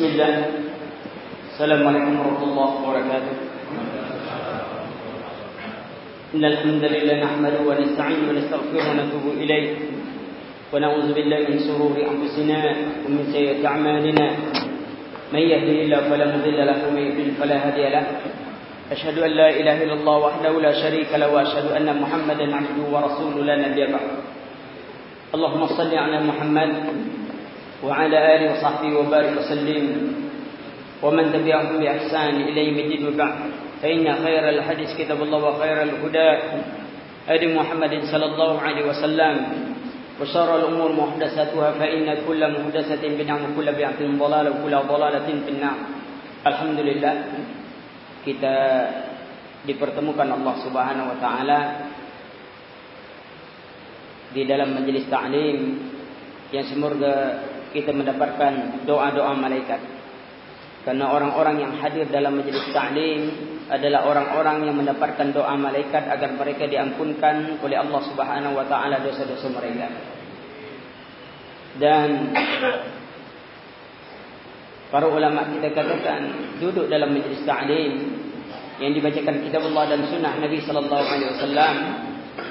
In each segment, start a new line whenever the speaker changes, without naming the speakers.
بسم الله. السلام عليكم ورحمة الله وبركاته. إن الحمد لله نحمده ونستعين ونستغفره ونتوب إليه. ونعوذ بالله من شرور أنفسنا ومن سيئات أعمالنا. من يهده الله فلا مضل له ومن يضلل فلا هادي له. أشهد أن لا إله إلا الله وحده لا شريك له وأشهد أن محمدا عبده ورسوله لا نبي بعده. اللهم صل على محمد وعلى آله وصحبه وبارك وسلم ومن تبعهم بإحسان إلى يوم الدين وبعد فإن خير الحديث كتاب الله وخير الهدى هدي محمد صلى الله عليه وسلم وشر الأمور محدثاتها فإن كل محدثة بدعة وكل بدعة ضلالة وكل ضلالة في النار الحمد لله kita dipertemukan Allah Subhanahu wa taala di dalam majelis ta'lim yang semoga kita mendapatkan doa-doa malaikat. Karena orang-orang yang hadir dalam majelis ta'lim adalah orang-orang yang mendapatkan doa malaikat agar mereka diampunkan oleh Allah Subhanahu wa taala dosa-dosa mereka. Dan para ulama kita katakan duduk dalam majlis ta'lim yang dibacakan kitab Allah dan sunnah Nabi sallallahu alaihi wasallam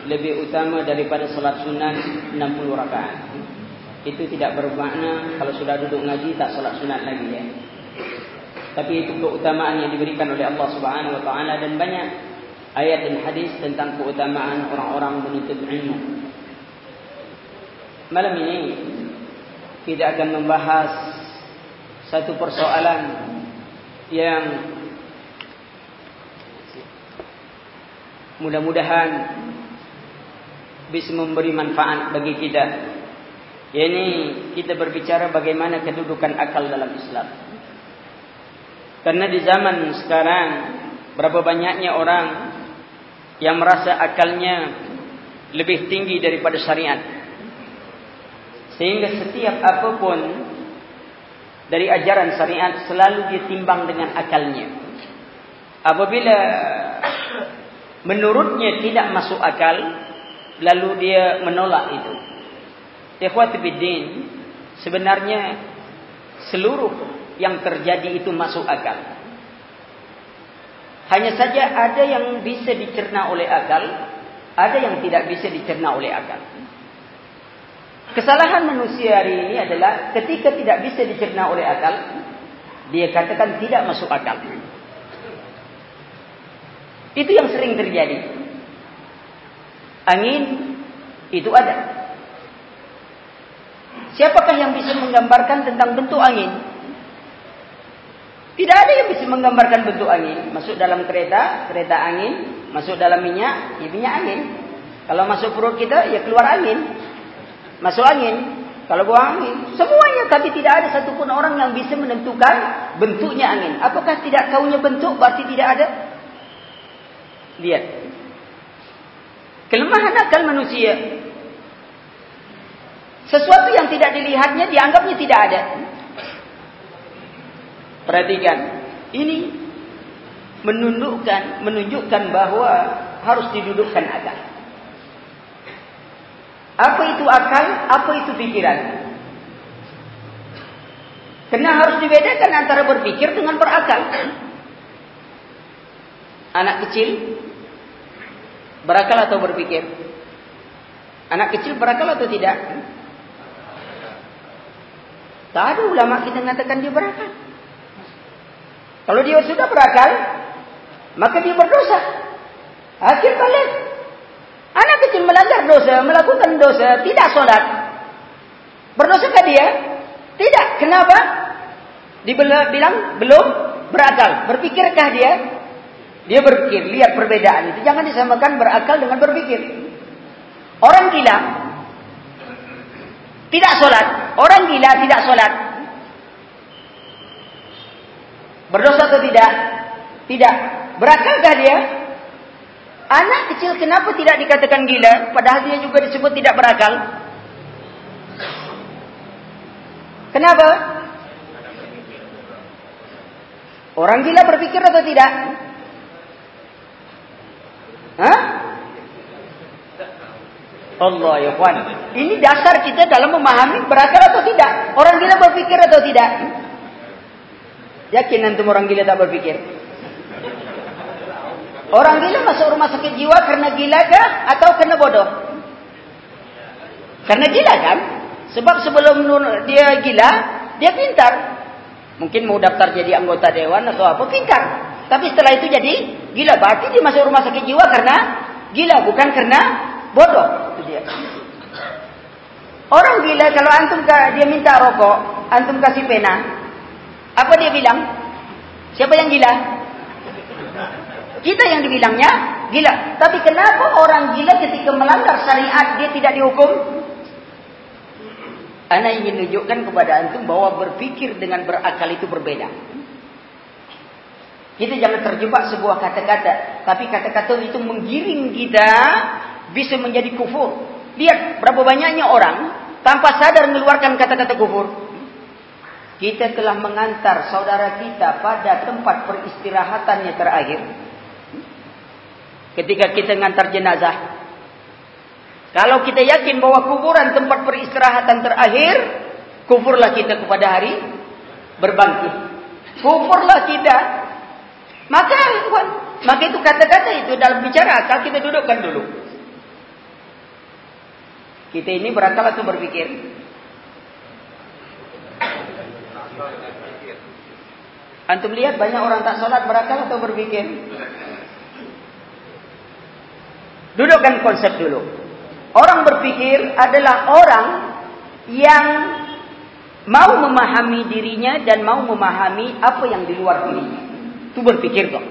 lebih utama daripada salat sunat 60 rakaat. Itu tidak bermakna kalau sudah duduk ngaji tak salat sunat lagi ya. Tapi itu keutamaan yang diberikan oleh Allah Subhanahu wa taala dan banyak ayat dan hadis tentang keutamaan orang-orang menuntut ilmu. Malam ini kita akan membahas satu persoalan yang mudah-mudahan bisa memberi manfaat bagi kita. Ini kita berbicara bagaimana kedudukan akal dalam Islam. Karena di zaman sekarang berapa banyaknya orang yang merasa akalnya lebih tinggi daripada syariat. Sehingga setiap apapun dari ajaran syariat selalu ditimbang dengan akalnya. Apabila menurutnya tidak masuk akal, lalu dia menolak itu. Ikhwati biddin, sebenarnya seluruh yang terjadi itu masuk akal. Hanya saja ada yang bisa dicerna oleh akal, ada yang tidak bisa dicerna oleh akal. Kesalahan manusia hari ini adalah ketika tidak bisa dicerna oleh akal, dia katakan tidak masuk akal. Itu yang sering terjadi. Angin itu ada. Siapakah yang bisa menggambarkan tentang bentuk angin? Tidak ada yang bisa menggambarkan bentuk angin. Masuk dalam kereta, kereta angin. Masuk dalam minyak, ya minyak angin. Kalau masuk perut kita, ya keluar angin masuk angin, kalau buang angin, semuanya tapi tidak ada satupun orang yang bisa menentukan bentuknya angin. Apakah tidak tahunya bentuk berarti tidak ada? Lihat. Kelemahan akal manusia. Sesuatu yang tidak dilihatnya dianggapnya tidak ada. Perhatikan, ini menunjukkan menunjukkan bahwa harus didudukkan akal. Apa itu akal? Apa itu pikiran? Karena harus dibedakan antara berpikir dengan berakal. Anak kecil berakal atau berpikir? Anak kecil berakal atau tidak? Tak ada ulama kita mengatakan dia berakal. Kalau dia sudah berakal, maka dia berdosa. Akhir balik. Anak kecil melanggar dosa, melakukan dosa, tidak solat. Berdosakah dia? Tidak. Kenapa? Dibilang belum berakal. Berpikirkah dia? Dia berpikir. Lihat perbedaan itu. Jangan disamakan berakal dengan berpikir. Orang gila tidak solat. Orang gila tidak solat. Berdosa atau tidak? Tidak. Berakalkah dia? Anak kecil kenapa tidak dikatakan gila padahal dia juga disebut tidak berakal? Kenapa? Orang gila berpikir atau tidak? Hah? Allah ya kawan. Ini dasar kita dalam memahami berakal atau tidak. Orang gila berpikir atau tidak?
Yakin antum orang gila tak berpikir? Orang gila masuk rumah sakit jiwa karena gila kah atau karena bodoh? Karena gila kan? Sebab sebelum dia gila, dia pintar. Mungkin mau daftar jadi anggota dewan atau apa, pintar. Tapi setelah itu jadi gila. Berarti dia masuk rumah sakit jiwa karena gila, bukan karena bodoh. Itu dia. Orang gila kalau antum dia minta rokok, antum kasih pena, apa dia bilang? Siapa yang gila? Kita yang dibilangnya gila. Tapi kenapa orang gila ketika melanggar syariat dia tidak dihukum? Ana ingin menunjukkan kepada antum bahwa berpikir dengan berakal itu berbeda. Kita jangan terjebak sebuah kata-kata, tapi kata-kata itu menggiring kita bisa menjadi kufur. Lihat berapa banyaknya orang tanpa sadar mengeluarkan kata-kata kufur. Kita telah mengantar saudara kita pada tempat peristirahatannya terakhir. Ketika kita mengantar jenazah. Kalau kita yakin bahwa kuburan tempat peristirahatan terakhir. Kufurlah kita kepada hari berbangkit. Kufurlah kita. Maka, maka itu kata-kata itu dalam bicara akal kita dudukkan dulu. Kita ini berakal atau berpikir? Antum lihat banyak orang tak sholat berakal atau berpikir? Dudukkan konsep dulu. Orang berpikir adalah orang yang mau memahami dirinya dan mau memahami apa yang di luar dirinya. Itu berpikir kok.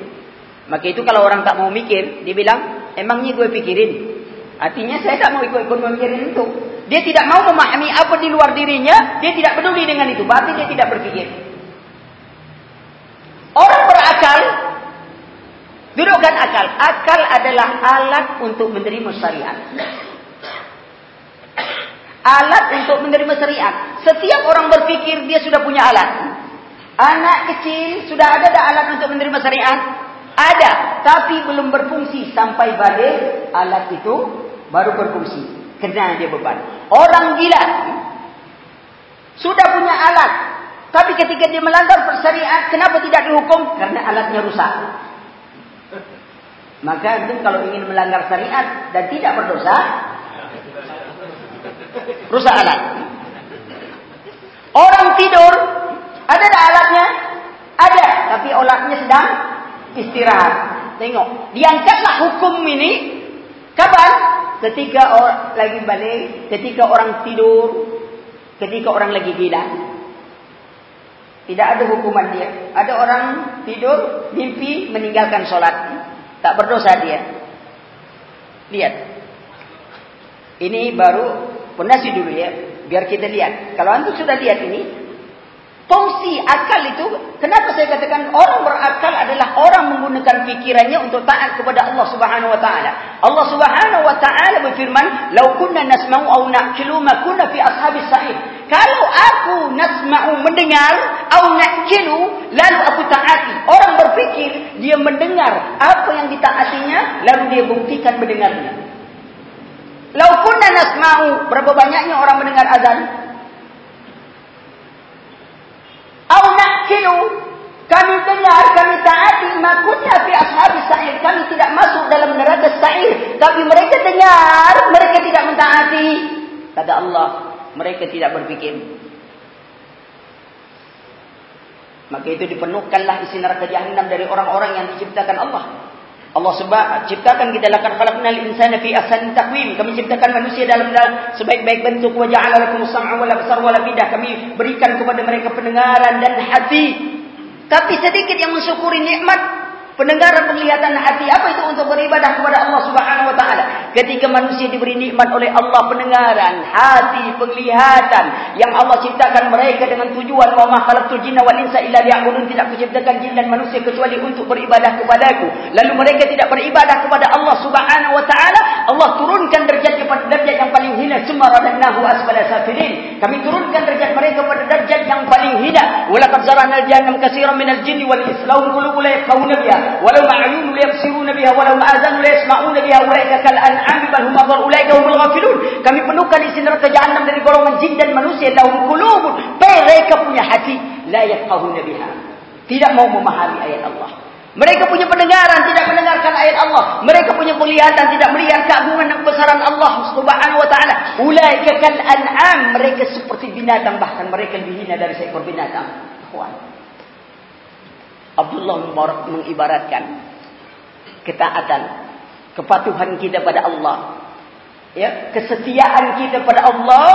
Maka itu kalau orang tak mau mikir, dia bilang, emangnya gue pikirin. Artinya saya tak mau ikut-ikut memikirin itu. Dia tidak mau memahami apa di luar dirinya, dia tidak peduli dengan itu. Berarti dia tidak berpikir. Orang berakal, dudukkan akal. Akal adalah alat untuk menerima syariat. Alat untuk menerima syariat. Setiap orang berpikir dia sudah punya alat. Anak kecil sudah ada dah alat untuk menerima syariat? Ada. Tapi belum berfungsi sampai balik alat itu baru berfungsi. Kena dia beban. Orang gila. Sudah punya alat. Tapi ketika dia melanggar syariat, kenapa tidak dihukum? Karena alatnya rusak. Maka itu kalau ingin melanggar syariat dan tidak berdosa, rusak alat. Orang tidur, ada tak alatnya? Ada, tapi alatnya sedang istirahat. Tengok, diangkatlah hukum ini. Kapan? Ketika orang lagi balik, ketika orang tidur, ketika orang lagi gila. Tidak ada hukuman dia. Ada orang tidur, mimpi, meninggalkan sholat. Tak berdosa dia. Lihat. Ini baru pondasi dulu ya. Biar kita lihat. Kalau anda sudah lihat ini, Fungsi akal itu, kenapa saya katakan orang berakal adalah orang menggunakan pikirannya untuk taat kepada Allah Subhanahu wa taala. Allah Subhanahu wa taala berfirman, "Lau kunna nasma'u aw na'qilu ma kunna fi ashabis sa'ir." Kalau aku nasma'u mendengar aw na'qilu, lalu aku taati. Orang berpikir dia mendengar apa yang ditaatinya, lalu dia buktikan mendengarnya. Lau kunna nasma'u, berapa banyaknya orang mendengar azan? Au nakilu kami dengar kami taati makunya fi ashabi sa'ir. Kami tidak masuk dalam neraka sa'ir. Tapi mereka dengar mereka tidak mentaati. Kata Allah mereka tidak berpikir maka itu dipenuhkanlah isi neraka jahannam dari orang-orang yang diciptakan Allah Allah sebab ciptakan kita lakukan khalaqnal insana fi ahsani taqwim. Kami ciptakan manusia dalam sebaik-baik bentuk wa ja'ala lakum sam'a wal absar wal afidah. Kami berikan kepada mereka pendengaran dan hati. Tapi sedikit yang mensyukuri nikmat pendengaran penglihatan hati apa itu untuk beribadah kepada Allah Subhanahu wa taala? Ketika manusia diberi nikmat oleh Allah pendengaran hati penglihatan yang Allah ciptakan mereka dengan tujuan wa ma khalaqtul jinna wal insa illa liya'budun tidak kuciptakan jin dan manusia kecuali untuk beribadah kepadaku. Lalu mereka tidak beribadah kepada Allah Subhanahu wa taala Allah turunkan derajat radadnahu asfala safilin. Kami turunkan derajat mereka pada derajat yang paling hina. Walaqad zarana al-jannam katsiran minal jinni wal insi lahum qulubun la yafqahuna biha walau ma'yun liyabsiruna biha walau ma'azan liyasma'una biha ulaika kal an'am bal hum adhar ulaika ghafilun. Kami penuhkan isi neraka jahannam dari golongan jin dan manusia. Lahum qulubun mereka punya hati la yafqahuna biha. Tidak mau memahami ayat Allah. Mereka punya pendengaran tidak mendengarkan ayat Allah. Mereka punya penglihatan tidak melihat keagungan dan kebesaran Allah Subhanahu wa taala. Ulaika kal an'am, mereka seperti binatang bahkan mereka lebih hina dari seekor binatang. Ikhwan. Abdullah Mubarak mengibaratkan ketaatan, kepatuhan kita pada Allah. Ya, kesetiaan kita pada Allah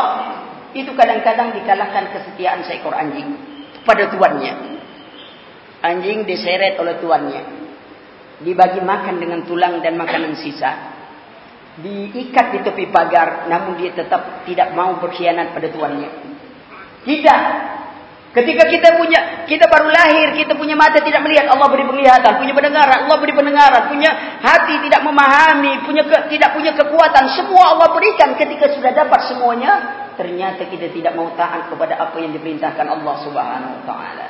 itu kadang-kadang dikalahkan kesetiaan seekor anjing pada tuannya. Anjing diseret oleh tuannya. Dibagi makan dengan tulang dan makanan sisa. Diikat di tepi pagar. Namun dia tetap tidak mau berkhianat pada tuannya. Kita. Ketika kita punya, kita baru lahir, kita punya mata tidak melihat, Allah beri penglihatan, punya pendengaran, Allah beri pendengaran, punya hati tidak memahami, punya ke, tidak punya kekuatan, semua Allah berikan ketika sudah dapat semuanya, ternyata kita tidak mau taat kepada apa yang diperintahkan Allah Subhanahu wa taala.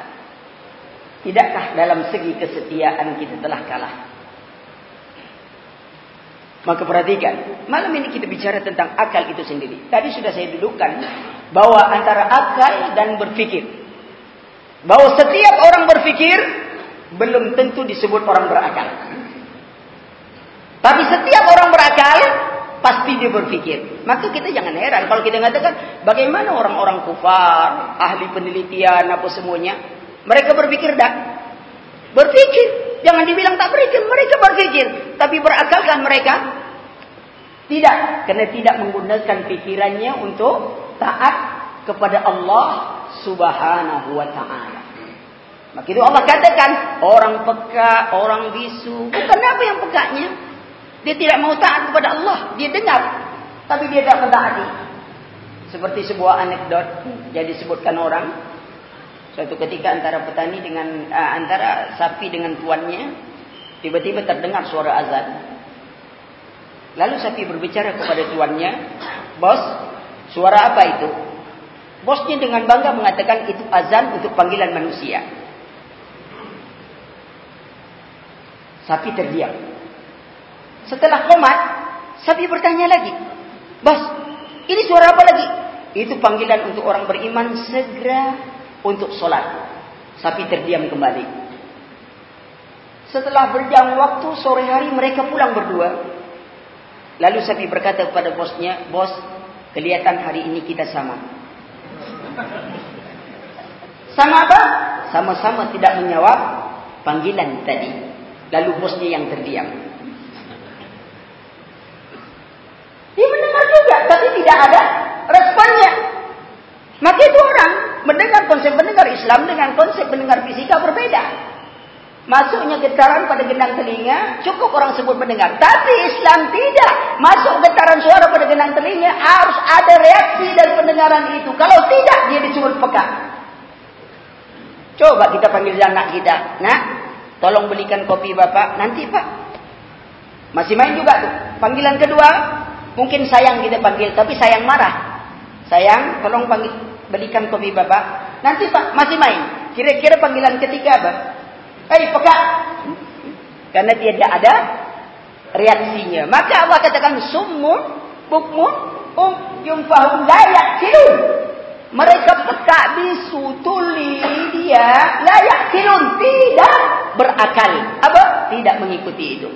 Tidakkah dalam segi kesetiaan kita telah kalah? Maka perhatikan, malam ini kita bicara tentang akal itu sendiri. Tadi sudah saya dudukkan bahwa antara akal dan berfikir. Bahwa setiap orang berfikir belum tentu disebut orang berakal. Tapi setiap orang berakal pasti dia berfikir. Maka kita jangan heran kalau kita mengatakan bagaimana orang-orang kufar, ahli penelitian apa semuanya mereka berpikir tak? Berpikir. Jangan dibilang tak berpikir. Mereka berpikir. Tapi berakalkan mereka? Tidak. Karena tidak menggunakan pikirannya untuk taat kepada Allah subhanahu wa ta'ala. Maka itu Allah katakan. Orang peka, orang bisu. Bukan apa yang pekanya. Dia tidak mau taat kepada Allah. Dia dengar. Tapi dia tidak mentaati. Seperti sebuah anekdot. Jadi disebutkan orang. Suatu ketika antara petani dengan uh, antara sapi dengan tuannya tiba-tiba terdengar suara azan. Lalu sapi berbicara kepada tuannya, "Bos, suara apa itu?" Bosnya dengan bangga mengatakan itu azan untuk panggilan manusia. Sapi terdiam. Setelah komat, sapi bertanya lagi, "Bos, ini suara apa lagi?" Itu panggilan untuk orang beriman segera untuk solat. Sapi terdiam kembali. Setelah berjam waktu sore hari mereka pulang berdua. Lalu sapi berkata kepada bosnya, bos, kelihatan hari ini kita sama. Sama apa? Sama-sama tidak menjawab panggilan tadi. Lalu bosnya yang terdiam. Dia mendengar juga, tapi tidak ada responnya. Maka itu orang mendengar konsep mendengar Islam dengan konsep mendengar fisika berbeda. Masuknya getaran pada gendang telinga, cukup orang sebut mendengar. Tapi Islam tidak. Masuk getaran suara pada gendang telinga, harus ada reaksi dari pendengaran itu. Kalau tidak, dia disebut peka. Coba kita panggil anak kita. Nak, tolong belikan kopi bapak. Nanti pak. Masih main juga tuh. Panggilan kedua, mungkin sayang kita panggil. Tapi sayang marah. Sayang, tolong panggil belikan kopi bapak. Nanti pak masih main. Kira-kira panggilan ketiga apa? Hei peka. Karena dia tidak ada reaksinya. Maka Allah katakan summun, bukmun, um yumfahum layak kilun. Mereka peka bisu tuli dia layak kilun tidak berakal. Apa? Tidak mengikuti itu.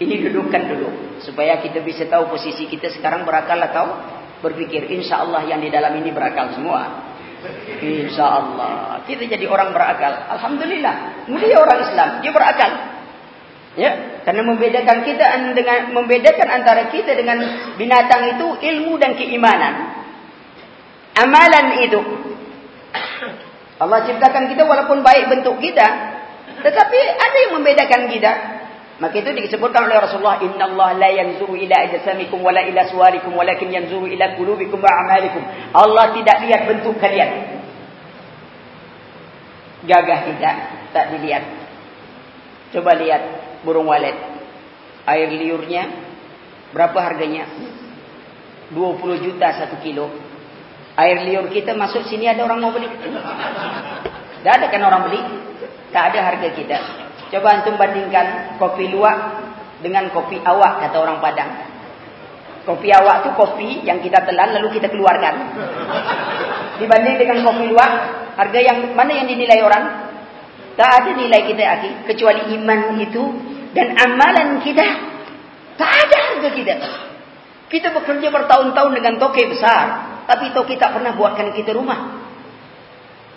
Ini dudukkan dulu supaya kita bisa tahu posisi kita sekarang berakal atau berpikir insya Allah yang di dalam ini berakal semua. Insya Allah kita jadi orang berakal. Alhamdulillah mulia orang Islam dia berakal. Ya, karena membedakan kita dengan membedakan antara kita dengan binatang itu ilmu dan keimanan. Amalan itu Allah ciptakan kita walaupun baik bentuk kita, tetapi ada yang membedakan kita. Maka itu disebutkan oleh Rasulullah, Inna Allah la yanzuru ila ajasamikum wala ila suarikum, walakin yanzuru ila kulubikum wa amalikum. Allah tidak lihat bentuk kalian. Gagah kita, tak dilihat. Coba lihat burung walet. Air liurnya, berapa harganya? 20 juta satu kilo. Air liur kita masuk sini ada orang mau beli? Tidak ada kan orang beli? Tak ada harga kita. Coba antum bandingkan kopi luwak dengan kopi awak kata orang Padang. Kopi awak tu kopi yang kita telan lalu kita keluarkan. dibanding dengan kopi luwak, harga yang mana yang dinilai orang? Tak ada nilai kita akhi kecuali iman itu dan amalan kita. Tak ada harga kita. Kita bekerja bertahun-tahun dengan toke besar, tapi toke tak pernah buatkan kita rumah.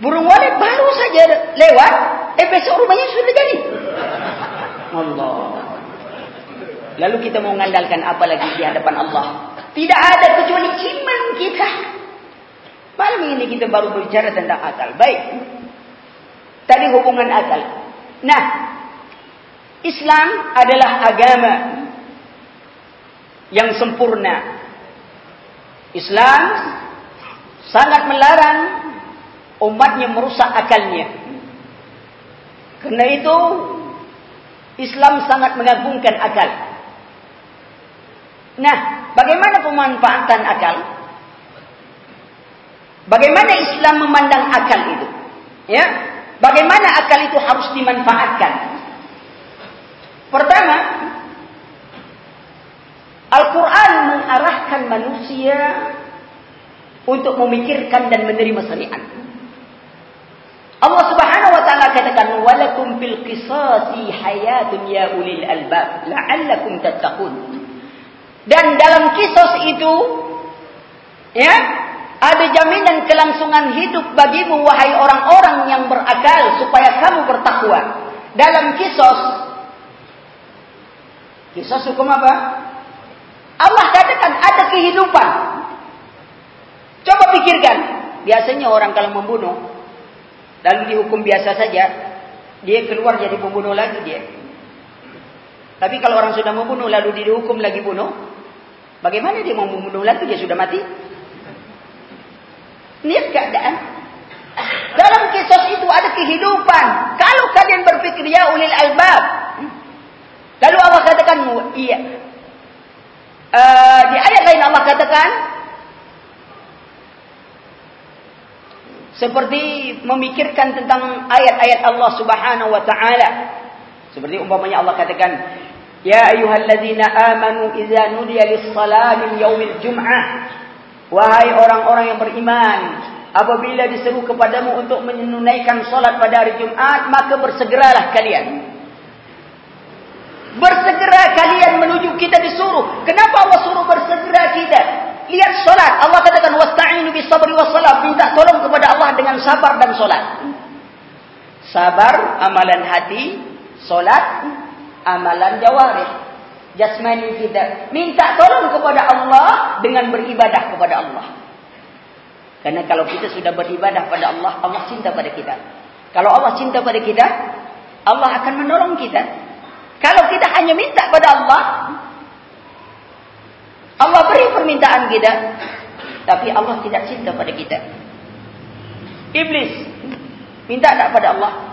Burung walet baru saja lewat, eh besok rumahnya sudah jadi. Allah. Lalu kita mau mengandalkan apa lagi di hadapan Allah? Tidak ada kecuali iman kita. Malam ini kita baru berbicara tentang akal. Baik. Tadi hubungan akal. Nah, Islam adalah agama yang sempurna. Islam sangat melarang umatnya merusak akalnya. Karena itu Islam sangat mengagungkan akal. Nah, bagaimana pemanfaatan akal? Bagaimana Islam memandang akal itu? Ya, bagaimana akal itu harus dimanfaatkan? Pertama, Al-Quran mengarahkan manusia untuk memikirkan dan menerima syariat. Allah Subhanahu katakan walakum fil qisasi hayatun ya ulil albab la'allakum tattaqun. Dan dalam kisos itu ya ada jaminan kelangsungan hidup bagimu wahai orang-orang yang berakal supaya kamu bertakwa. Dalam kisos kisos hukum apa? Allah katakan ada kehidupan. Coba pikirkan. Biasanya orang kalau membunuh lalu dihukum biasa saja, dia keluar jadi pembunuh lagi dia. Tapi kalau orang sudah membunuh lalu dihukum lagi bunuh, bagaimana dia mau membunuh lagi dia sudah mati? Lihat keadaan. Dalam kisah itu ada kehidupan. Kalau kalian berpikir ya ulil albab. Lalu Allah katakan, iya. Uh, di ayat lain Allah katakan, seperti memikirkan tentang ayat-ayat Allah Subhanahu wa taala. Seperti umpamanya Allah katakan, "Ya ayyuhalladzina amanu idza nudiya lis-salati yaumil jum'ah." Wahai orang-orang yang beriman, apabila diseru kepadamu untuk menunaikan salat pada hari Jumat, maka bersegeralah kalian. Bersegera kalian menuju kita disuruh. Kenapa Allah suruh bersegera kita? Lihat solat. Allah katakan wasta'inu bis sabri was salat. Minta tolong kepada Allah dengan sabar dan solat. Sabar amalan hati, solat amalan jawarih. Jasmani kita minta tolong kepada Allah dengan beribadah kepada Allah. Karena kalau kita sudah beribadah pada Allah, Allah cinta pada kita. Kalau Allah cinta pada kita, Allah akan menolong kita. Kalau kita hanya minta pada Allah, Allah beri permintaan kita. Tapi Allah tidak cinta pada kita. Iblis. Minta tak pada Allah.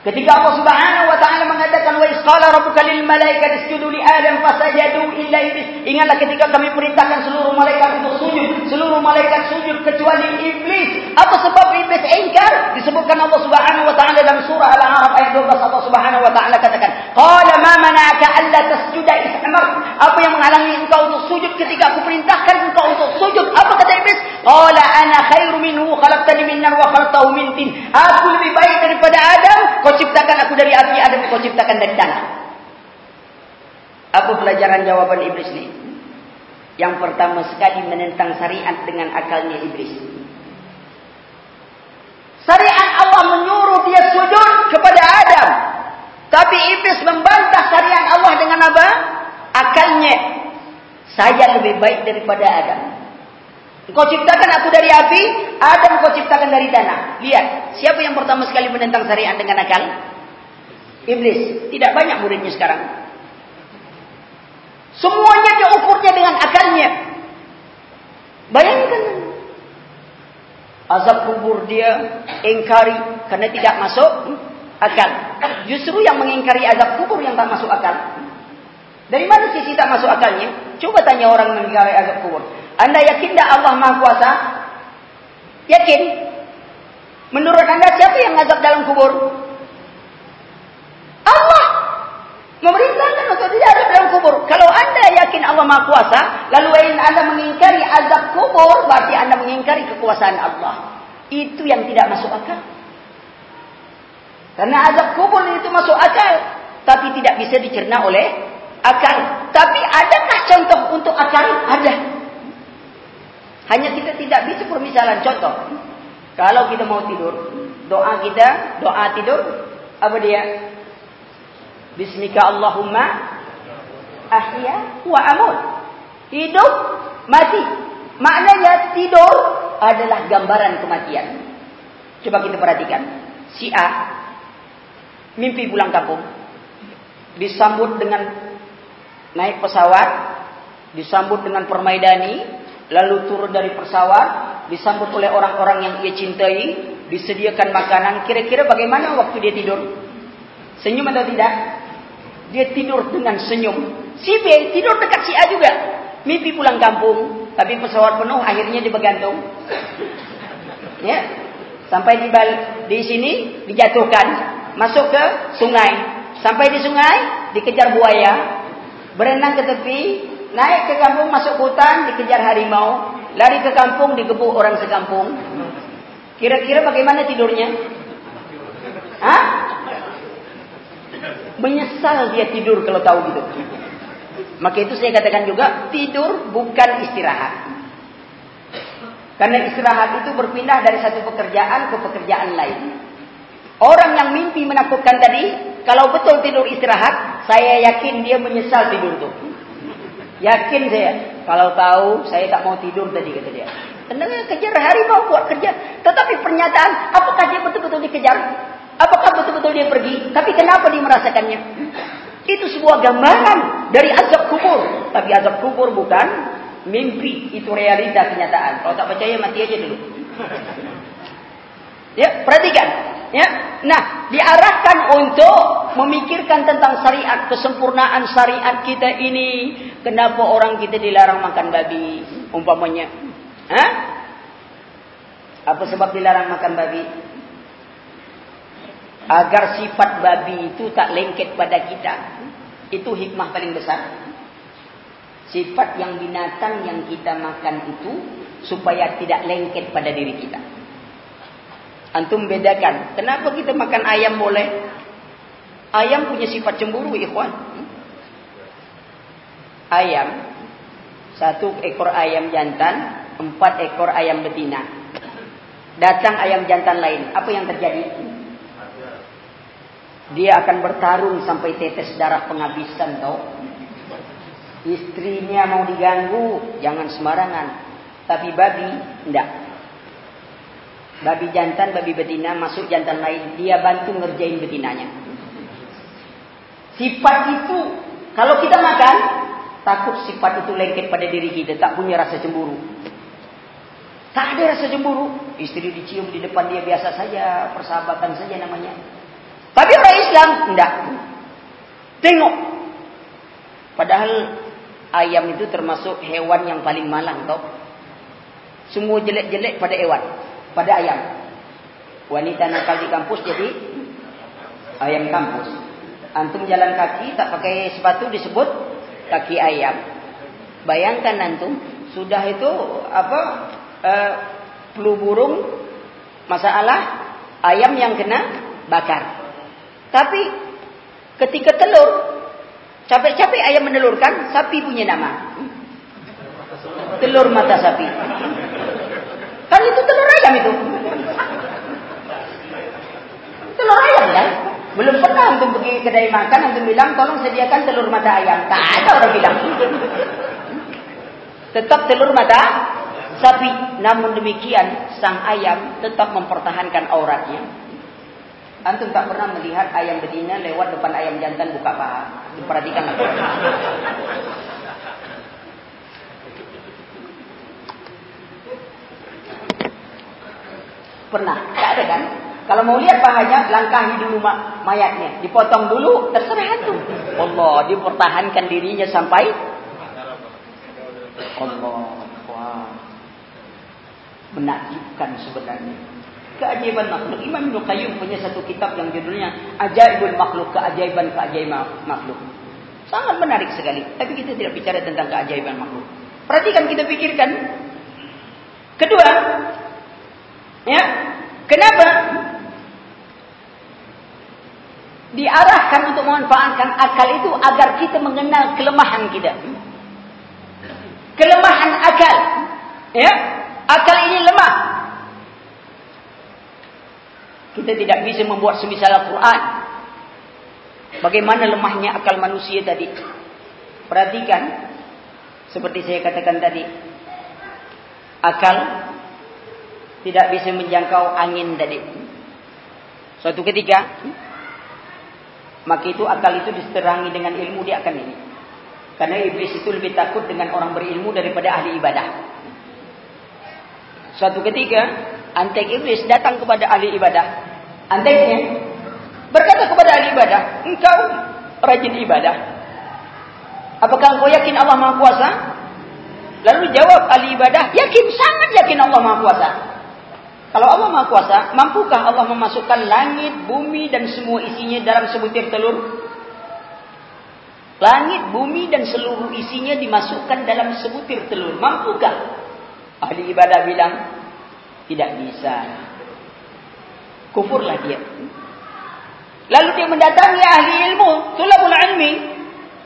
Ketika Allah Subhanahu wa taala mengatakan wa isqala rabbuka lil malaikati isjudu li adam fasajadu illa iblis. Ingatlah ketika kami perintahkan seluruh malaikat untuk sujud seluruh malaikat sujud kecuali iblis. Apa sebab iblis ingkar? Disebutkan Allah Subhanahu wa taala dalam surah al-a'raf ayat 12 Allah Subhanahu wa taala katakan qala ma mana'aka alla tasjuda id apa yang menghalangi engkau untuk sujud ketika aku perintahkan engkau untuk sujud? Apa kata iblis? Qala ana khairu minhu khalaqtani min nar wa khalaqtahu min tin. Aku lebih baik daripada adam kau ciptakan aku dari api, Adam kau ciptakan dari tanah. Apa pelajaran jawaban iblis ini? Yang pertama sekali menentang syariat dengan akalnya iblis. Syariat Allah menyuruh dia sujud kepada Adam. Tapi iblis membantah syariat Allah dengan apa? Akalnya. Saya lebih baik daripada Adam. Kau ciptakan aku dari api, Adam kau ciptakan dari tanah. Lihat, siapa yang pertama sekali menentang syariat dengan akal? Iblis. Tidak banyak muridnya sekarang. Semuanya dia ukurnya dengan akalnya. Bayangkan. Azab kubur dia ingkari karena tidak masuk akal. Justru yang mengingkari azab kubur yang tak masuk akal. Dari mana sisi tak masuk akalnya? Coba tanya orang mengingkari azab kubur. Anda yakin tak Allah Maha Kuasa? Yakin? Menurut anda siapa yang ngazab dalam kubur? Allah. Memerintahkan untuk tidak ada dalam kubur. Kalau anda yakin Allah Maha Kuasa, lalu anda mengingkari azab kubur, berarti anda mengingkari kekuasaan Allah. Itu yang tidak masuk akal. Karena azab kubur itu masuk akal, tapi tidak bisa dicerna oleh akal. Tapi adakah contoh untuk akal? Ada. Hanya kita tidak bisa permisalan contoh. Kalau kita mau tidur, doa kita, doa tidur, apa dia? Bismika Allahumma ahya wa amut. Hidup, mati. Maknanya tidur adalah gambaran kematian. Coba kita perhatikan. Si A mimpi pulang kampung. Disambut dengan naik pesawat, disambut dengan permaidani, lalu turun dari pesawat, disambut oleh orang-orang yang ia cintai, disediakan makanan. Kira-kira bagaimana waktu dia tidur? Senyum atau tidak? Dia tidur dengan senyum. Si B tidur dekat si A juga. Mimpi pulang kampung. Tapi pesawat penuh akhirnya dia bergantung. Ya. Sampai di, di sini dijatuhkan. Masuk ke sungai. Sampai di sungai dikejar buaya. Berenang ke tepi. Naik ke kampung masuk hutan dikejar harimau. Lari ke kampung digebuk orang sekampung. Kira-kira bagaimana tidurnya? Hah? Menyesal dia tidur kalau tahu gitu. Maka itu saya katakan juga tidur bukan istirahat. Karena istirahat itu berpindah dari satu pekerjaan ke pekerjaan lain. Orang yang mimpi menakutkan tadi, kalau betul tidur istirahat, saya yakin dia menyesal tidur itu. Yakin saya. Kalau tahu saya tak mau tidur tadi kata dia. Kenapa kejar harimau buat kerja. Tetapi pernyataan, apakah dia betul-betul dikejar? Apakah betul-betul dia pergi? Tapi kenapa dia merasakannya? Itu sebuah gambaran dari azab kubur. Tapi azab kubur bukan mimpi. Itu realita kenyataan. Kalau tak percaya mati aja dulu. Ya, perhatikan. Ya, nah diarahkan untuk memikirkan tentang syariat kesempurnaan syariat kita ini. Kenapa orang kita dilarang makan babi, umpamanya? Hah? Apa sebab dilarang makan babi? agar sifat babi itu tak lengket pada kita. Itu hikmah paling besar. Sifat yang binatang yang kita makan itu supaya tidak lengket pada diri kita. Antum bedakan, kenapa kita makan ayam boleh? Ayam punya sifat cemburu, ikhwan. Ayam, satu ekor ayam jantan, empat ekor ayam betina. Datang ayam jantan lain, apa yang terjadi? Dia akan bertarung sampai tetes darah penghabisan tau. Istrinya mau diganggu, jangan sembarangan. Tapi babi, tidak. Babi jantan, babi betina, masuk jantan lain. Dia bantu ngerjain betinanya. Sifat itu, kalau kita makan, takut sifat itu lengket pada diri kita. Tak punya rasa cemburu. Tak ada rasa cemburu. Istri dicium di depan dia biasa saja, persahabatan saja namanya. Tapi orang Islam tidak. Tengok. Padahal ayam itu termasuk hewan yang paling malang tau. Semua jelek-jelek pada hewan, pada ayam. Wanita nakal di kampus jadi ayam kampus. Antum jalan kaki tak pakai sepatu disebut kaki ayam. Bayangkan antum sudah itu apa uh, flu burung masalah ayam yang kena bakar. Tapi ketika telur, capek-capek ayam menelurkan, sapi punya nama. Telur mata sapi. Kan itu telur ayam itu. Telur ayam kan? Belum pernah antum pergi kedai makan, antum bilang tolong sediakan telur mata ayam. Tak ada orang bilang. Tetap telur mata sapi. Namun demikian, sang ayam tetap mempertahankan auratnya. Antum tak pernah melihat ayam betina lewat depan ayam jantan buka paha. Perhatikan. Pernah? Tak ada kan? Kalau mau lihat pahanya, langkahi dulu mayatnya. Dipotong dulu, terserah antum. Allah, dipertahankan dirinya sampai Allah. Menakjubkan sebenarnya keajaiban makhluk. Imam Ibn Qayyim punya satu kitab yang judulnya Ajaibul Makhluk, keajaiban-keajaiban makhluk. Sangat menarik sekali. Tapi kita tidak bicara tentang keajaiban makhluk. Perhatikan kita pikirkan. Kedua, ya, kenapa diarahkan untuk memanfaatkan akal itu agar kita mengenal kelemahan kita. Kelemahan akal. Ya, akal ini lemah. Kita tidak bisa membuat semisal Al-Quran. Bagaimana lemahnya akal manusia tadi? Perhatikan. Seperti saya katakan tadi. Akal tidak bisa menjangkau angin tadi. Suatu ketika. Maka itu akal itu diserangi dengan ilmu dia akan ini. Karena iblis itu lebih takut dengan orang berilmu daripada ahli ibadah. Suatu ketika. Antek iblis datang kepada ahli ibadah. Anteknya Berkata kepada ahli ibadah, engkau rajin ibadah. Apakah engkau yakin Allah Maha Kuasa? Lalu jawab ahli ibadah, yakin, sangat yakin Allah Maha Kuasa. Kalau Allah Maha Kuasa, mampukah Allah memasukkan langit, bumi dan semua isinya dalam sebutir telur? Langit, bumi dan seluruh isinya dimasukkan dalam sebutir telur. Mampukah? Ahli ibadah bilang, tidak bisa. Kufurlah dia. Lalu dia mendatangi ahli ilmu, tulabul ilmi,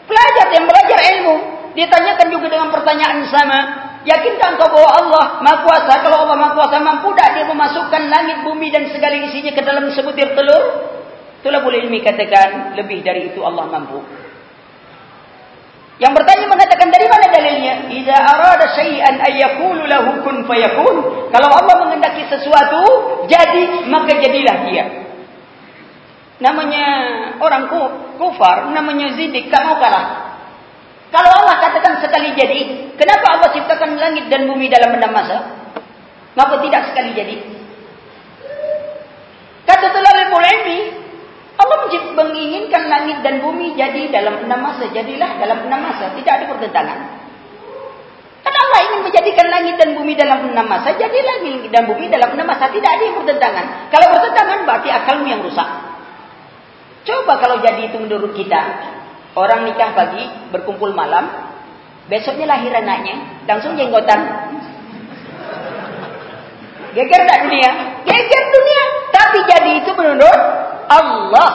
pelajar yang belajar ilmu. Dia tanyakan juga dengan pertanyaan sama. Yakinkah engkau bahwa Allah maha kuasa? Kalau Allah maha kuasa, mampu tak dia memasukkan langit, bumi dan segala isinya ke dalam sebutir telur? Tulabul ilmi katakan, lebih dari itu Allah mampu. Yang bertanya mengatakan dari mana dalilnya? Iza arada syai'an ayyakulu lahu kun fayakun. Kalau Allah mengendaki sesuatu, jadi maka jadilah dia namanya orang kufar, namanya zidik, tak mau kalah. Kalau Allah katakan sekali jadi, kenapa Allah ciptakan langit dan bumi dalam enam masa? Kenapa tidak sekali jadi? Kata Tulalibul Ilmi, Allah menginginkan langit dan bumi jadi dalam enam masa. Jadilah dalam enam masa. Tidak ada pertentangan. Karena Allah ingin menjadikan langit dan bumi dalam enam masa. Jadi langit dan bumi dalam enam masa. Tidak ada pertentangan. Kalau pertentangan berarti akalmu yang rusak. Coba kalau jadi itu menurut kita. Orang nikah pagi, berkumpul malam. Besoknya lahir anaknya. Langsung jenggotan. Geger tak dunia? Geger dunia. Tapi jadi itu menurut Allah.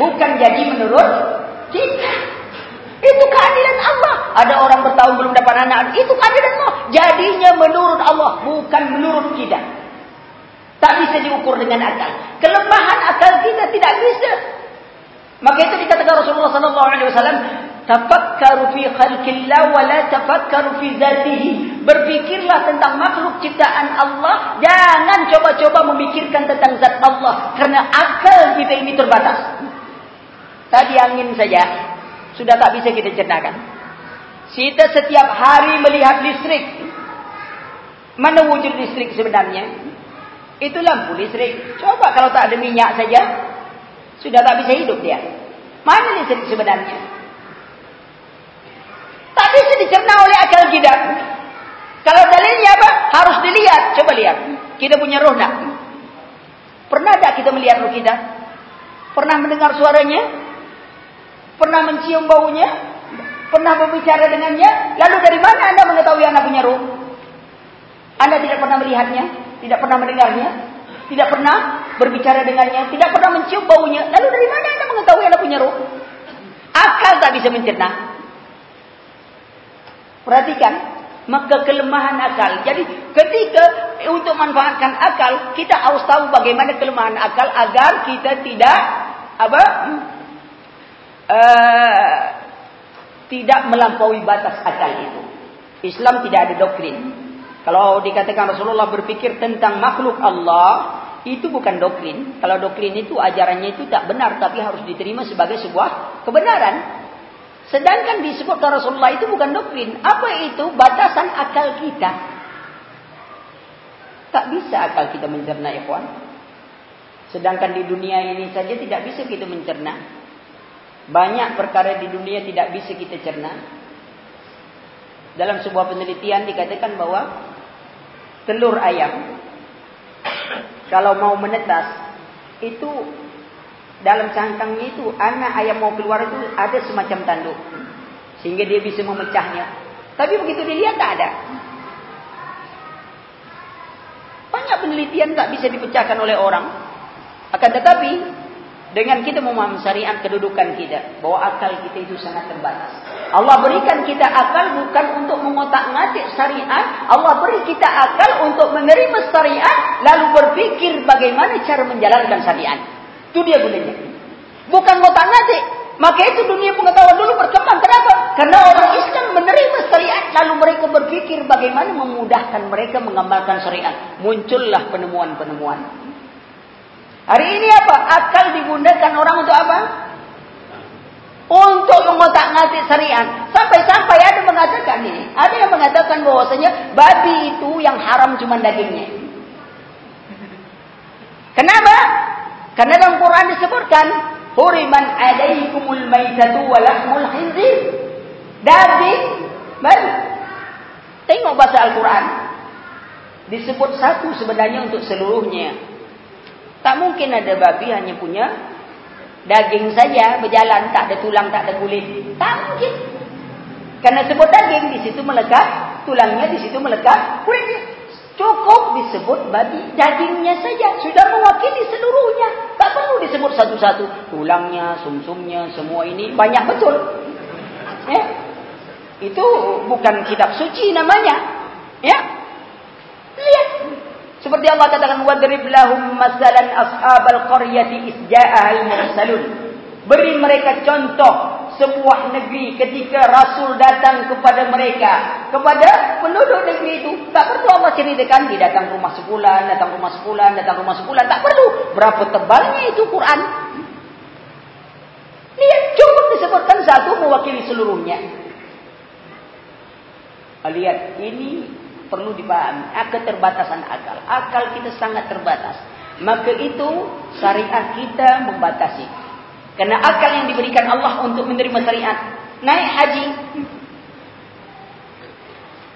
Bukan jadi menurut kita. Itu keadilan Allah. Ada orang bertahun belum dapat anak. Itu keadilan Allah. Jadinya menurut Allah. Bukan menurut kita. Tak bisa diukur dengan akal. Kelemahan akal kita tidak bisa. Maka itu dikatakan Rasulullah sallallahu alaihi wasallam, "Tafakkaru fi khalqillah wa la tafakkaru fi dzatihi." Berfikirlah tentang makhluk ciptaan Allah, jangan coba-coba memikirkan tentang zat Allah karena akal kita ini terbatas. Tadi angin saja sudah tak bisa kita cernakan. Kita setiap hari melihat listrik. Mana wujud listrik sebenarnya? Itu lampu listrik. Coba kalau tak ada minyak saja. Sudah tak bisa hidup dia. Mana listrik sebenarnya? Tak bisa dicerna oleh akal kita. Kalau dalilnya apa? Harus dilihat. Coba lihat. Kita punya roh tak? Pernah tak kita melihat roh kita? Pernah mendengar suaranya? Pernah mencium baunya? Pernah berbicara dengannya? Lalu dari mana anda mengetahui anda punya roh? Anda tidak pernah melihatnya? tidak pernah mendengarnya, tidak pernah berbicara dengannya, tidak pernah mencium baunya. Lalu dari mana anda mengetahui anda punya roh? Akal tak bisa mencerna. Perhatikan, maka kelemahan akal. Jadi ketika untuk manfaatkan akal, kita harus tahu bagaimana kelemahan akal agar kita tidak apa? Uh, tidak melampaui batas akal itu. Islam tidak ada doktrin. Kalau dikatakan Rasulullah berpikir tentang makhluk Allah, itu bukan doktrin. Kalau doktrin itu ajarannya itu tak benar, tapi harus diterima sebagai sebuah kebenaran. Sedangkan disebutkan Rasulullah itu bukan doktrin. Apa itu? Batasan akal kita. Tak bisa akal kita mencerna, kawan. Sedangkan di dunia ini saja tidak bisa kita mencerna. Banyak perkara di dunia tidak bisa kita cerna. Dalam sebuah penelitian dikatakan bahwa telur ayam kalau mau menetas itu dalam cangkangnya itu anak ayam mau keluar itu ada semacam tanduk. Sehingga dia bisa memecahnya. Tapi begitu dilihat tak ada. Banyak penelitian tak bisa dipecahkan oleh orang. Akan tetapi dengan kita memahami syariat kedudukan kita. Bahwa akal kita itu sangat terbatas. Allah berikan kita akal bukan untuk mengotak-ngatik syariat. Allah beri kita akal untuk menerima syariat. Lalu berpikir bagaimana cara menjalankan syariat. Itu dia gunanya. Bukan ngotak-ngatik. Maka itu dunia pengetahuan dulu berkembang. Kenapa? Karena orang Islam menerima syariat. Lalu mereka berpikir bagaimana memudahkan mereka mengamalkan syariat. Muncullah penemuan-penemuan. Hari ini apa? Akal digunakan orang untuk apa? Untuk mengotak-ngatik syariat. Sampai-sampai ada mengatakan ini. Ada yang mengatakan bahwasanya babi itu yang haram cuma dagingnya. Kenapa? Karena dalam Quran disebutkan Huriman alaikumul maitatu walahmul khinzir. Daging babi. Tengok bahasa Al-Quran. Disebut satu sebenarnya untuk seluruhnya. Tak mungkin ada babi hanya punya daging saja berjalan tak ada tulang tak ada kulit. Tak mungkin. Karena sebut daging di situ melekat tulangnya di situ melekat kulitnya. Cukup disebut babi dagingnya saja sudah mewakili seluruhnya. Tak perlu disebut satu-satu tulangnya, sumsumnya, semua ini banyak betul. Ya. Itu bukan kitab suci namanya. Ya. Lihat seperti Allah katakan wadrib lahum masalan ashabal qaryati isja'al mursalun. Beri mereka contoh sebuah negeri ketika rasul datang kepada mereka, kepada penduduk negeri itu. Tak perlu Allah ceritakan dia datang rumah sebulan, datang rumah sebulan, datang rumah sebulan, tak perlu. Berapa tebalnya itu Quran? Lihat cukup disebutkan satu mewakili seluruhnya. Lihat ini perlu dipahami keterbatasan akal. Akal kita sangat terbatas. Maka itu syariat kita membatasi. Karena akal yang diberikan Allah untuk menerima syariat. Naik haji.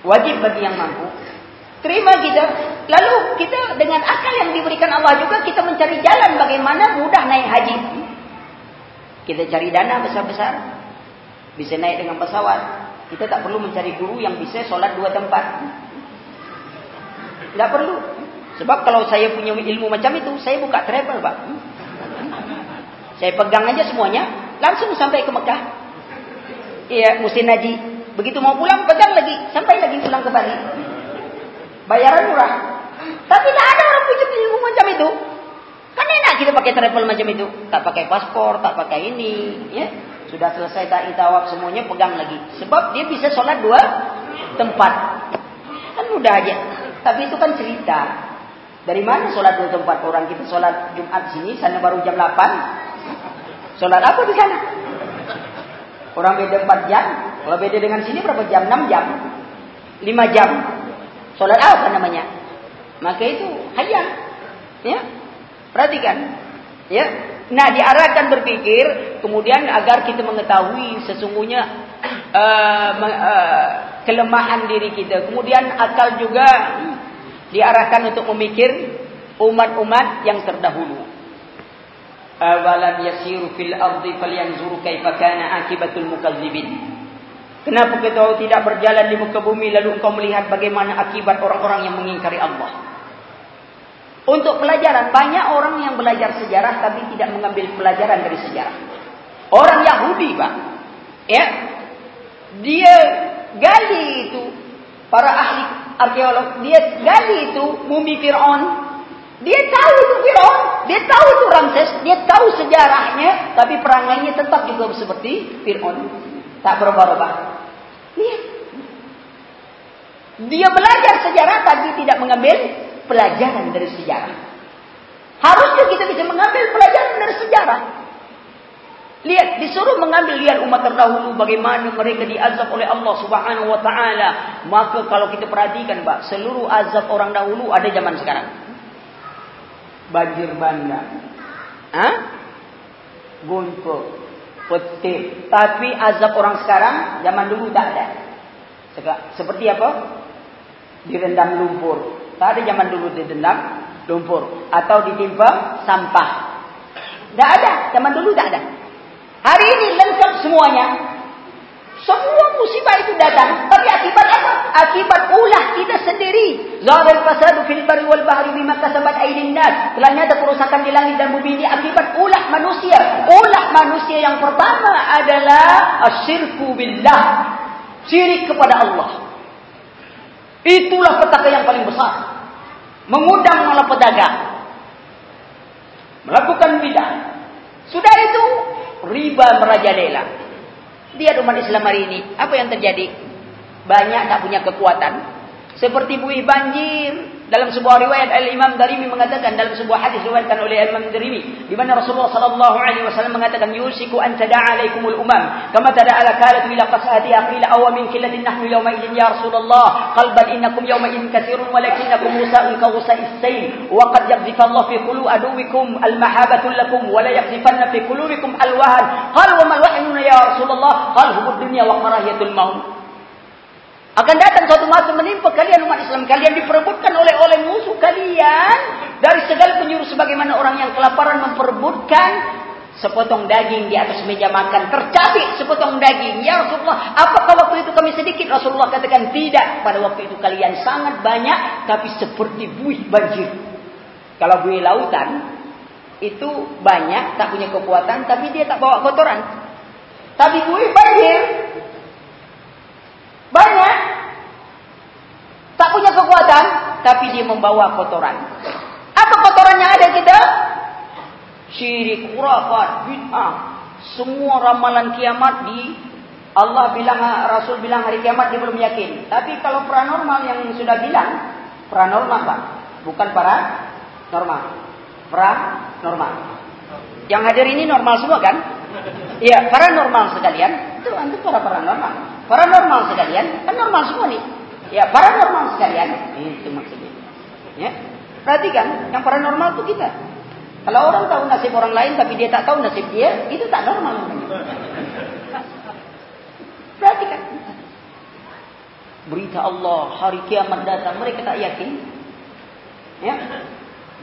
Wajib bagi yang mampu. Terima kita. Lalu kita dengan akal yang diberikan Allah juga kita mencari jalan bagaimana mudah naik haji. Kita cari dana besar-besar. Bisa naik dengan pesawat. Kita tak perlu mencari guru yang bisa sholat dua tempat. Tidak perlu. Sebab kalau saya punya ilmu macam itu, saya buka travel, Pak. Saya pegang aja semuanya, langsung sampai ke Mekah. Iya, musim haji. Begitu mau pulang, pegang lagi. Sampai lagi pulang ke Bali. Bayaran murah. Tapi tidak ada orang punya ilmu macam itu. Kan enak kita pakai travel macam itu. Tak pakai paspor, tak pakai ini. ya Sudah selesai tak itawab semuanya, pegang lagi. Sebab dia bisa sholat dua tempat. Kan mudah aja. Tapi itu kan cerita. Dari mana sholat dua tempat orang kita sholat Jumat sini, sana baru jam 8. Sholat apa di sana? Orang beda 4 jam. Kalau beda dengan sini berapa jam? 6 jam. 5 jam. Sholat apa namanya? Maka itu hayang. Ya. Perhatikan. Ya. Nah, diarahkan berpikir kemudian agar kita mengetahui sesungguhnya uh, uh, kelemahan diri kita. Kemudian akal juga diarahkan untuk memikir umat-umat yang terdahulu. Awalan yasiru fil ardi falyanzuru kaifa kana akibatul mukazzibin. Kenapa kau tidak berjalan di muka bumi lalu engkau melihat bagaimana akibat orang-orang yang mengingkari Allah? Untuk pelajaran banyak orang yang belajar sejarah tapi tidak mengambil pelajaran dari sejarah. Orang Yahudi, Pak. Ya. Dia gali itu para ahli arkeolog dia gali itu mumi Firaun. Dia tahu itu Firaun dia tahu itu Ramses dia tahu sejarahnya tapi perangainya tetap juga seperti Firaun. Tak berubah-ubah. Lihat. Dia belajar sejarah tapi tidak mengambil pelajaran dari sejarah. Harusnya kita bisa mengambil pelajaran dari sejarah Lihat, disuruh mengambil lihat umat terdahulu bagaimana mereka diazab oleh Allah Subhanahu wa taala. Maka kalau kita perhatikan, Pak, seluruh azab orang dahulu ada zaman sekarang. Banjir bandang. Hah? Guntur, petir. Tapi azab orang sekarang zaman dulu tak ada. Seperti apa? Direndam lumpur. Tak ada zaman dulu direndam lumpur atau ditimpa sampah. Tidak ada. Zaman dulu tak ada. Hari ini lengkap semuanya. Semua musibah itu datang. Tapi akibat apa? Akibat ulah kita sendiri. Zahar fasadu fil bari wal bahri bima kasabat aydin nas. Telah nyata kerusakan di langit dan bumi ini akibat ulah manusia. Ulah manusia yang pertama adalah asyirku billah. Syirik kepada Allah. Itulah petaka yang paling besar. Mengundang malah pedagang. Melakukan bidah. Sudah itu riba merajalela. Lihat umat Islam hari ini. Apa yang terjadi? Banyak tak punya kekuatan. Seperti buih banjir. Dalam sebuah riwayat Al-Imam Darimi mengatakan. Dalam sebuah hadis riwayatkan oleh Al-Imam Darimi. Di mana Rasulullah SAW mengatakan. Yusiku an tada'alaikumul umam. Kama tada'ala kalatu ila qasahati aqila awamin killatin nahnu yawma idin ya Rasulullah. Qalban innakum yawma idin kathirun walakinakum musa'un kawusa issain. Wa qad yakzifallah fi kulu aduwikum al-mahabatul lakum. Wa la yakzifanna fi kulubikum al-wahan. Qal wa mal wahinuna ya Rasulullah. Qal hubud dunia wa karahiyatul maut. Akan datang suatu masa menimpa kalian umat Islam. Kalian diperebutkan oleh oleh musuh kalian. Dari segala penyuruh sebagaimana orang yang kelaparan memperebutkan. Sepotong daging di atas meja makan. Tercabik sepotong daging. Ya Rasulullah. Apakah waktu itu kami sedikit? Rasulullah katakan tidak. Pada waktu itu kalian sangat banyak. Tapi seperti buih banjir. Kalau buih lautan. Itu banyak. Tak punya kekuatan. Tapi dia tak bawa kotoran. Tapi buih banjir. Banyak. Tak punya kekuatan. Tapi dia membawa kotoran. Apa kotorannya ada kita? Syirik, kurafat, bid'ah. Semua ramalan kiamat di Allah bilang, Rasul bilang hari kiamat dia belum yakin. Tapi kalau paranormal yang sudah bilang, paranormal pak. Bukan para normal. Paranormal. Yang hadir ini normal semua kan? Iya, paranormal sekalian. Itu antum para paranormal. Paranormal sekalian, kan normal semua nih. Ya, paranormal sekalian. Itu maksudnya. Ya. Perhatikan, yang paranormal itu kita. Kalau orang tahu nasib orang lain tapi dia tak tahu nasib dia, itu tak normal Perhatikan. Berita Allah, hari kiamat datang, mereka tak yakin. Ya.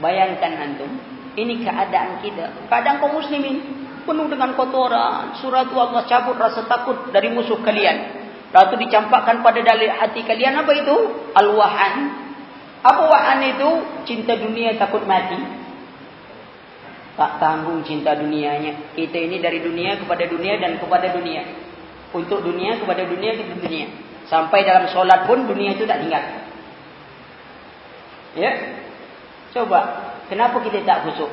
Bayangkan antum, ini keadaan kita. Keadaan kaum muslimin penuh dengan kotoran. Surah itu Allah cabut rasa takut dari musuh kalian. Lalu dicampakkan pada dalil hati kalian apa itu? Al-wahan. Apa wahan itu? Cinta dunia takut mati. Tak tanggung cinta dunianya. Kita ini dari dunia kepada dunia dan kepada dunia. Untuk dunia kepada dunia kepada dunia. Sampai dalam solat pun dunia itu tak tinggal. Ya. Coba. Kenapa kita tak khusyuk?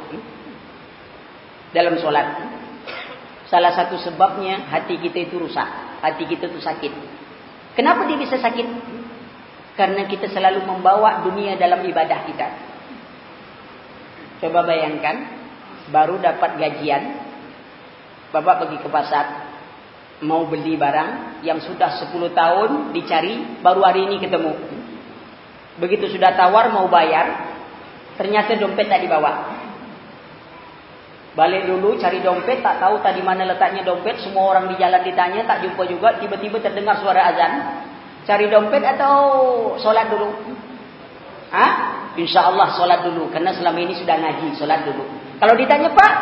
Dalam solat. Salah satu sebabnya hati kita itu rusak hati kita itu sakit. Kenapa dia bisa sakit? Karena kita selalu membawa dunia dalam ibadah kita. Coba bayangkan, baru dapat gajian, bapak pergi ke pasar, mau beli barang yang sudah 10 tahun dicari, baru hari ini ketemu. Begitu sudah tawar mau bayar, ternyata dompet tak dibawa. Balik dulu cari dompet, tak tahu tadi mana letaknya dompet. Semua orang di jalan ditanya, tak jumpa juga. Tiba-tiba terdengar suara azan. Cari dompet atau solat dulu? Ah, Insya Allah dulu. Karena selama ini sudah ngaji, solat dulu. Kalau ditanya, Pak,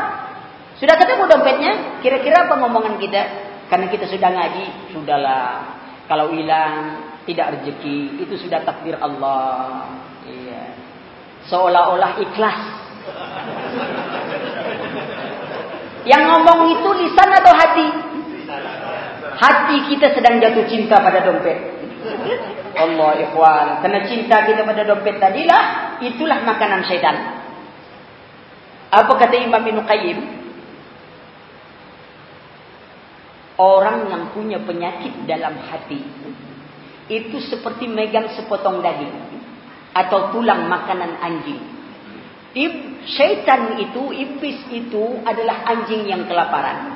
sudah ketemu dompetnya? Kira-kira apa ngomongan kita? Karena kita sudah ngaji, sudahlah. Kalau hilang, tidak rezeki, itu sudah takdir Allah. Iya. Seolah-olah ikhlas. Yang ngomong itu lisan atau hati? Hati kita sedang jatuh cinta pada dompet. Allah ikhwan. Karena cinta kita pada dompet tadilah. Itulah makanan syaitan. Apa kata Imam Ibn Qayyim? Orang yang punya penyakit dalam hati. Itu seperti megang sepotong daging. Atau tulang makanan anjing. Syaitan itu, iblis itu adalah anjing yang kelaparan.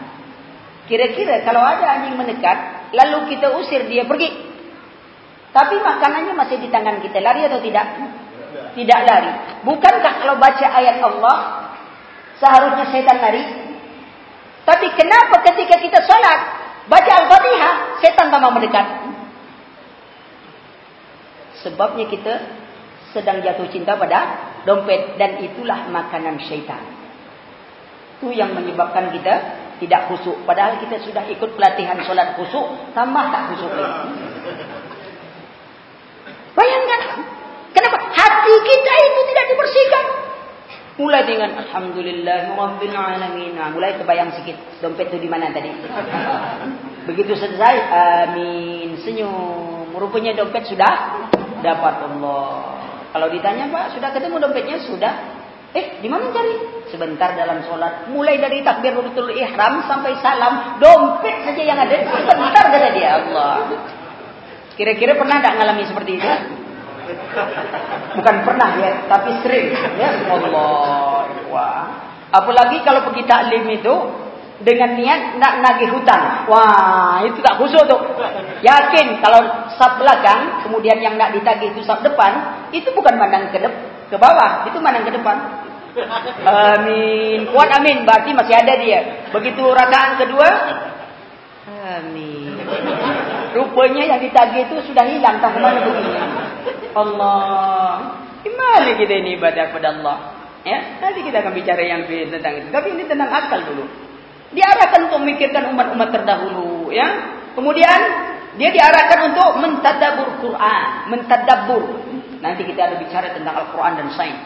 Kira-kira kalau ada anjing mendekat, lalu kita usir dia pergi. Tapi makanannya masih di tangan kita. Lari atau tidak? Tidak lari. Bukankah kalau baca ayat Allah, seharusnya syaitan lari? Tapi kenapa ketika kita sholat, baca Al-Fatihah, syaitan tambah mendekat? Sebabnya kita sedang jatuh cinta pada dompet dan itulah makanan syaitan. Itu yang menyebabkan kita tidak khusyuk. Padahal kita sudah ikut pelatihan solat khusyuk, tambah tak khusyuk lagi. Bayangkan, kenapa hati kita itu tidak dibersihkan? Mulai dengan Alhamdulillah Rabbil Alamin. Mulai terbayang sikit. Dompet itu di mana tadi? Begitu selesai, amin. Senyum. Rupanya dompet sudah dapat Allah. Kalau ditanya, Pak, sudah ketemu dompetnya? Sudah. Eh, di mana cari? Sebentar dalam sholat. Mulai dari takbir betul ihram sampai salam. Dompet saja yang ada. Sebentar kata dia. Allah. Kira-kira pernah tak ngalami seperti itu? Bukan pernah ya, tapi sering. Ya, Allah. Wah. Apalagi kalau pergi taklim itu dengan niat nak nagih hutang. Wah, itu tak khusyuk tuh. Yakin kalau sab belakang, kemudian yang nak ditagih itu sab depan, itu bukan mandang ke dep ke bawah, itu mandang ke depan. Amin. Kuat amin, berarti masih ada dia. Begitu rakaat kedua, amin. Rupanya yang ditagih itu sudah hilang tak kemana begini. Allah. Gimana kita ini ibadah kepada Allah? Ya, nanti kita akan bicara yang tentang itu. Tapi ini tentang akal dulu. Diarahkan untuk memikirkan umat-umat terdahulu, ya. Kemudian dia diarahkan untuk mentadabur Quran, mentadabur. Nanti kita ada bicara tentang Al-Quran dan sains.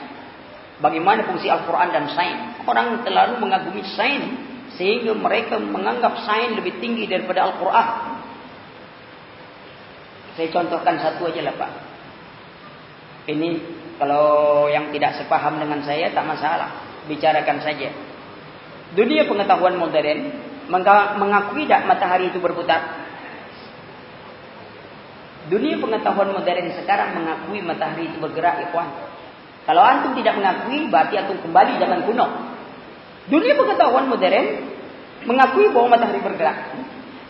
Bagaimana fungsi Al-Quran dan sains? Orang terlalu mengagumi sains sehingga mereka menganggap sains lebih tinggi daripada Al-Quran. Saya contohkan satu aja lah Pak. Ini kalau yang tidak sepaham dengan saya tak masalah. Bicarakan saja. Dunia pengetahuan modern mengakui tak matahari itu berputar? Dunia pengetahuan modern sekarang mengakui matahari itu bergerak, ikhwan. Kalau antum tidak mengakui, berarti antum kembali zaman kuno. Dunia pengetahuan modern mengakui bahwa matahari bergerak.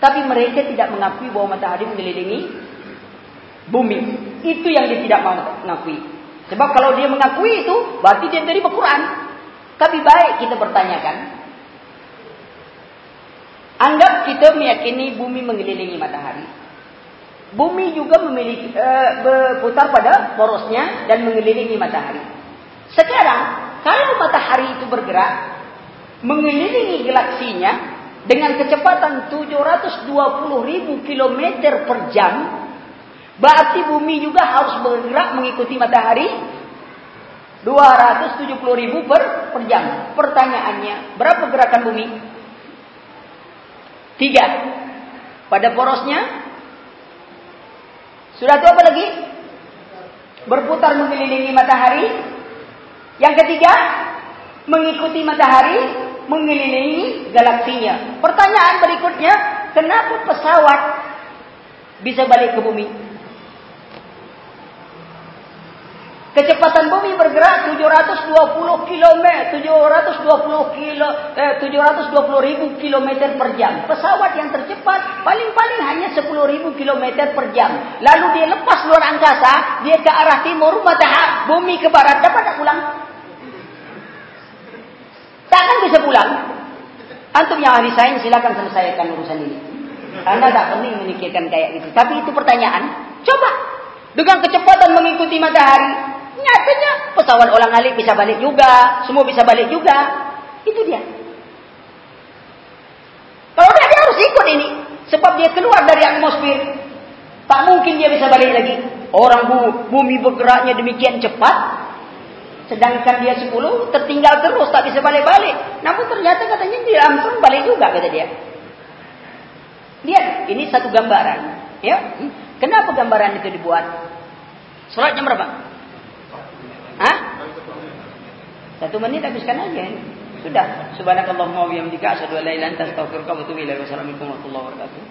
Tapi mereka tidak mengakui bahwa matahari mengelilingi bumi. Itu yang dia tidak mau mengakui. Sebab kalau dia mengakui itu, berarti dia dari Al-Quran. Tapi baik kita bertanyakan. Anggap kita meyakini bumi mengelilingi matahari. Bumi juga memiliki uh, berputar pada porosnya dan mengelilingi matahari. Sekarang, kalau matahari itu bergerak, mengelilingi galaksinya dengan kecepatan 720 ribu kilometer per jam, Berarti bumi juga harus bergerak mengikuti matahari 270 ribu per, per jam. Pertanyaannya, berapa gerakan bumi? Tiga. Pada porosnya, sudah itu apa lagi? Berputar mengelilingi matahari. Yang ketiga, mengikuti matahari, mengelilingi galaksinya. Pertanyaan berikutnya, kenapa pesawat bisa balik ke bumi? Kecepatan bumi bergerak 720 km, 720 kilo, eh, 720 ribu kilometer per jam. Pesawat yang tercepat paling-paling hanya 10 ribu kilometer per jam. Lalu dia lepas luar angkasa, dia ke arah timur, matahari, bumi ke barat, dapat tak pulang? Takkan bisa pulang. Antum yang ahli sains silakan selesaikan urusan ini. Anda tak penting memikirkan kayak gitu. Tapi itu pertanyaan. Coba dengan kecepatan mengikuti matahari, Nyatanya pesawat orang alik bisa balik juga. Semua bisa balik juga. Itu dia. Kalau dia, dia harus ikut ini. Sebab dia keluar dari atmosfer. Tak mungkin dia bisa balik lagi. Orang bumi bergeraknya demikian cepat. Sedangkan dia sepuluh tertinggal terus. Tak bisa balik-balik. Namun ternyata katanya dia langsung balik juga kata dia. Lihat. Ini satu gambaran. Ya. Kenapa gambaran itu dibuat? Surat jam berapa? Hah? Satu menit habiskan aja. Sudah. Subhanakallahumma wa bihamdika asyhadu an la ilaha illa anta astaghfiruka wa atubu ilaik. Wassalamualaikum warahmatullahi wabarakatuh.